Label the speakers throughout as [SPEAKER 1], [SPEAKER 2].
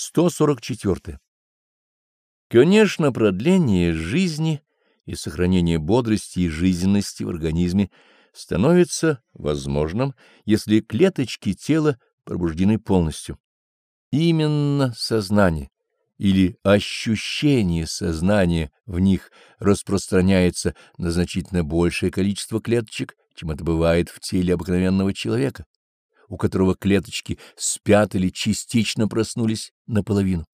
[SPEAKER 1] 144. Конечно, продление жизни и сохранение бодрости и жизненности в организме становится возможным, если клеточки тела пробуждены полностью. Именно сознание или ощущение сознания в них распространяется на значительно большее количество клеточек, чем это бывает в теле обыкновенного человека, у которого клеточки спят или частично проснулись наполовину.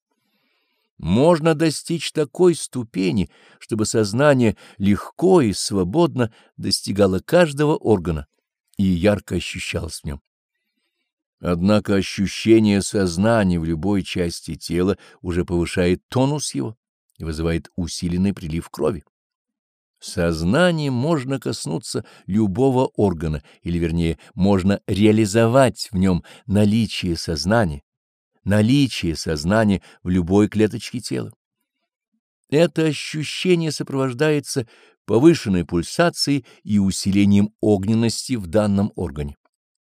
[SPEAKER 1] Можно достичь такой ступени, чтобы сознание легко и свободно достигало каждого органа и ярко ощущалось в нем. Однако ощущение сознания в любой части тела уже повышает тонус его и вызывает усиленный прилив крови. Сознанием можно коснуться любого органа, или, вернее, можно реализовать в нем наличие сознания, наличие сознания в любой клеточке тела. Это ощущение сопровождается повышенной пульсацией и усилением огненности в данном органе,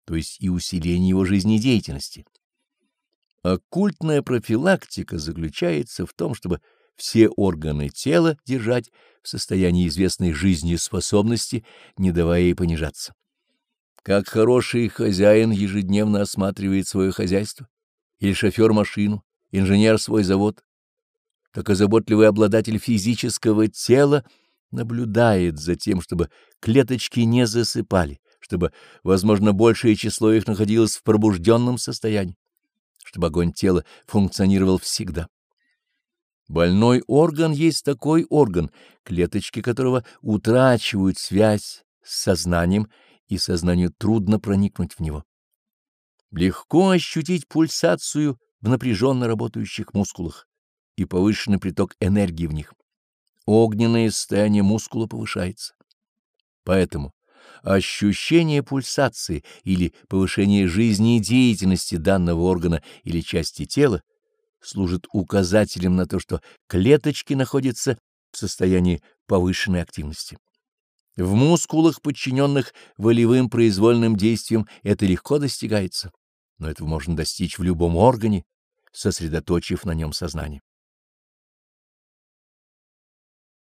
[SPEAKER 1] то есть и усилением его жизнедеятельности. Оккультная профилактика заключается в том, чтобы все органы тела держать в состоянии известной жизнеспособности, не давая ей понижаться. Как хороший хозяин ежедневно осматривает свое хозяйство, или шофер машину, инженер свой завод, так и заботливый обладатель физического тела наблюдает за тем, чтобы клеточки не засыпали, чтобы, возможно, большее число их находилось в пробужденном состоянии, чтобы огонь тела функционировал всегда. Больной орган есть такой орган, клеточки которого утрачивают связь с сознанием, и сознанию трудно проникнуть в него. Легко ощутить пульсацию в напряженно работающих мускулах и повышенный приток энергии в них. Огненное состояние мускула повышается. Поэтому ощущение пульсации или повышение жизнедеятельности данного органа или части тела служит указателем на то, что клеточки находятся в состоянии повышенной активности. В мускулах, подчиненных волевым произвольным действиям, это легко достигается, но этого можно достичь в любом органе, сосредоточив на нем сознание.